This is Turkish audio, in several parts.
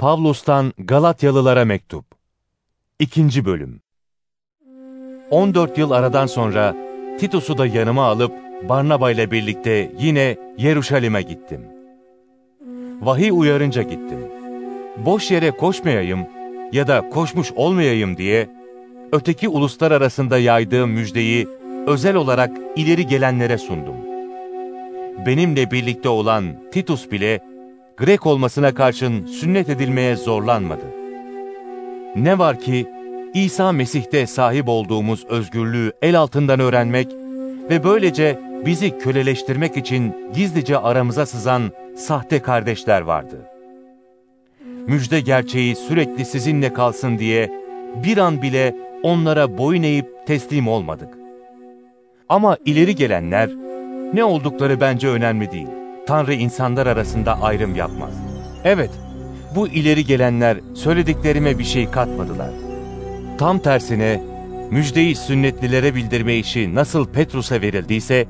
Pavlus'tan Galatyalılara Mektup 2. Bölüm 14 yıl aradan sonra Titus'u da yanıma alıp Barnaba ile birlikte yine Yeruşalim'e gittim. Vahiy uyarınca gittim. Boş yere koşmayayım ya da koşmuş olmayayım diye öteki uluslar arasında yaydığım müjdeyi özel olarak ileri gelenlere sundum. Benimle birlikte olan Titus bile Grek olmasına karşın sünnet edilmeye zorlanmadı. Ne var ki İsa Mesih'te sahip olduğumuz özgürlüğü el altından öğrenmek ve böylece bizi köleleştirmek için gizlice aramıza sızan sahte kardeşler vardı. Müjde gerçeği sürekli sizinle kalsın diye bir an bile onlara boyun eğip teslim olmadık. Ama ileri gelenler ne oldukları bence önemli değil. Tanrı insanlar arasında ayrım yapmaz. Evet, bu ileri gelenler söylediklerime bir şey katmadılar. Tam tersine müjdeyi sünnetlilere bildirme işi nasıl Petrus'a verildiyse,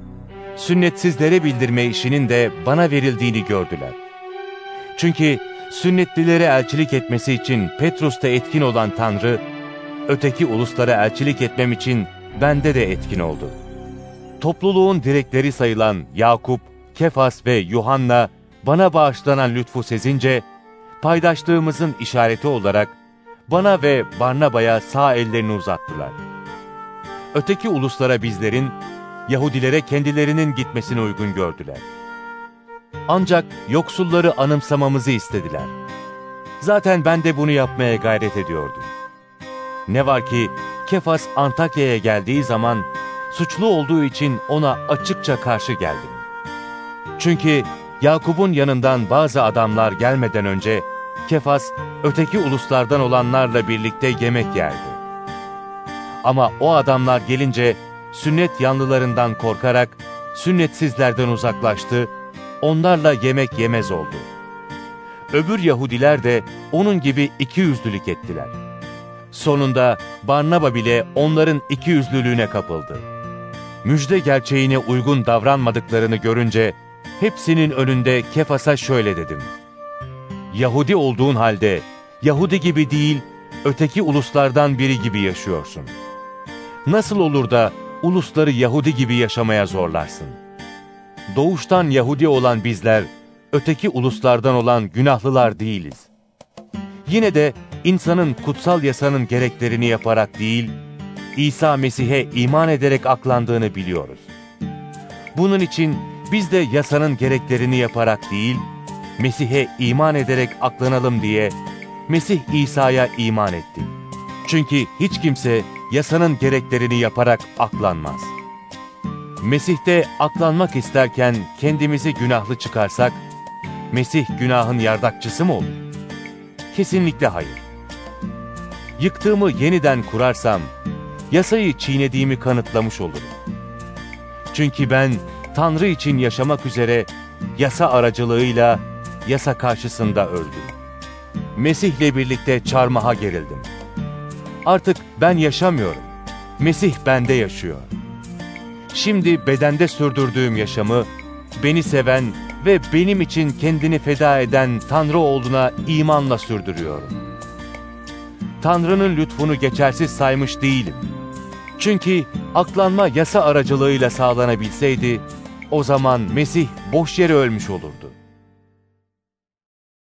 sünnetsizlere bildirme işinin de bana verildiğini gördüler. Çünkü sünnetlilere elçilik etmesi için Petrus'ta etkin olan Tanrı, öteki uluslara elçilik etmem için bende de etkin oldu. Topluluğun direkleri sayılan Yakup, Kefas ve Yuhanna bana bağışlanan lütfu sezince, paydaşlığımızın işareti olarak bana ve Barnaba'ya sağ ellerini uzattılar. Öteki uluslara bizlerin, Yahudilere kendilerinin gitmesini uygun gördüler. Ancak yoksulları anımsamamızı istediler. Zaten ben de bunu yapmaya gayret ediyordum. Ne var ki Kefas Antakya'ya geldiği zaman suçlu olduğu için ona açıkça karşı geldim. Çünkü Yakup'un yanından bazı adamlar gelmeden önce Kefas öteki uluslardan olanlarla birlikte yemek yerdi. Ama o adamlar gelince sünnet yanlılarından korkarak sünnetsizlerden uzaklaştı, onlarla yemek yemez oldu. Öbür Yahudiler de onun gibi iki yüzlülük ettiler. Sonunda Barnaba bile onların iki yüzlülüğüne kapıldı. Müjde gerçeğine uygun davranmadıklarını görünce hepsinin önünde Kefas'a şöyle dedim. Yahudi olduğun halde Yahudi gibi değil, öteki uluslardan biri gibi yaşıyorsun. Nasıl olur da ulusları Yahudi gibi yaşamaya zorlarsın? Doğuştan Yahudi olan bizler, öteki uluslardan olan günahlılar değiliz. Yine de insanın kutsal yasanın gereklerini yaparak değil, İsa Mesih'e iman ederek aklandığını biliyoruz. Bunun için biz de yasanın gereklerini yaparak değil, Mesih'e iman ederek aklanalım diye Mesih İsa'ya iman ettik. Çünkü hiç kimse yasanın gereklerini yaparak aklanmaz. Mesih'te aklanmak isterken kendimizi günahlı çıkarsak, Mesih günahın yardakçısı mı olur? Kesinlikle hayır. Yıktığımı yeniden kurarsam, yasayı çiğnediğimi kanıtlamış olurum. Çünkü ben Tanrı için yaşamak üzere yasa aracılığıyla yasa karşısında öldüm. Mesih'le birlikte çarmıha gerildim. Artık ben yaşamıyorum. Mesih bende yaşıyor. Şimdi bedende sürdürdüğüm yaşamı beni seven ve benim için kendini feda eden Tanrı oğluna imanla sürdürüyorum. Tanrı'nın lütfunu geçersiz saymış değilim. Çünkü aklanma yasa aracılığıyla sağlanabilseydi, o zaman Mesih boş yere ölmüş olurdu.